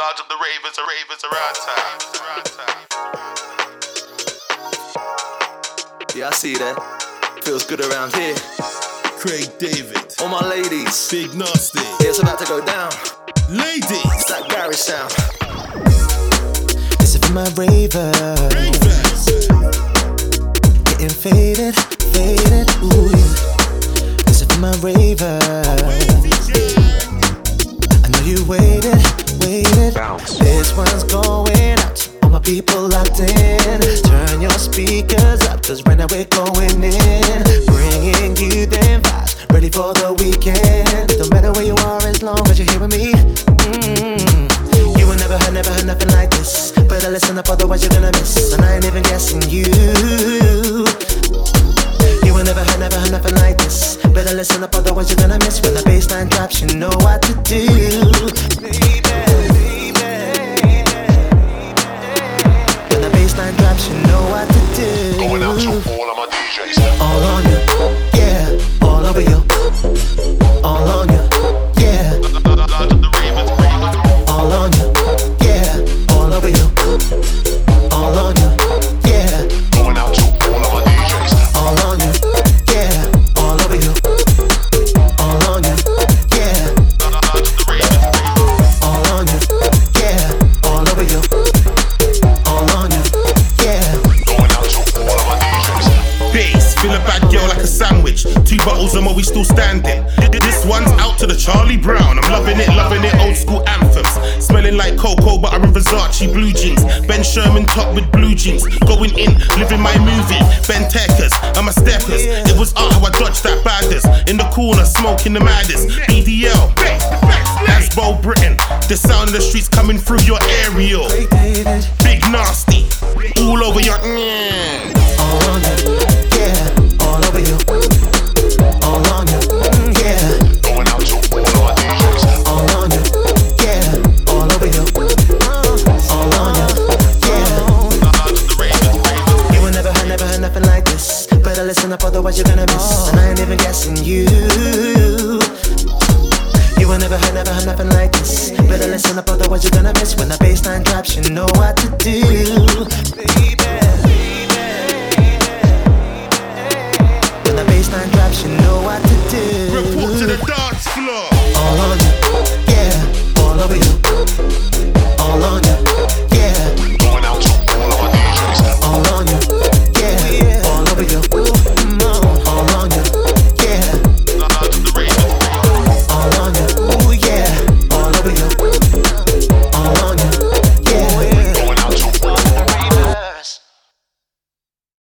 Large up the ravers, the ravers around town. Yeah, I see that. Feels good around here. Craig David, All my ladies. Big Narstie, Yeah, it's about to go down. ladies, It's that garage sound. This is for my raver. ravers, Getting faded, faded. Ooh, yeah. This is for my raver. Waited, waited. This one's going out to all my people locked in. Turn your speakers up, cause right now we're going in. Bringing you them vibes, ready for the weekend. Don't matter where you are, as long as you're here with me. Mm. You will never heard, never heard nothing like this. Better listen up, otherwise you're gonna miss. And I ain't even guessing you. You will never heard, never heard nothing like this. Better listen up, otherwise you're gonna miss. When the bassline drops, you know what to do. All on sandwich. Two bottles and more, we still standing. This one's out to the Charlie Brown. I'm loving it, loving it, old school anthems. Smelling like cocoa, but I'm in Versace blue jeans. Ben Sherman top with blue jeans. Going in, living my movie. Ben Teckers, I'm a steppers. It was art how I dodged that baddest. In the corner, smoking the maddest. BDL, that's Britain. The sound of the streets coming through your aerial. Listen up, otherwise you're gonna miss. And I ain't even guessing you. You will never heard, never heard nothing like this. Better listen up, otherwise you're gonna miss. When the bassline drops, you know what to do. Baby,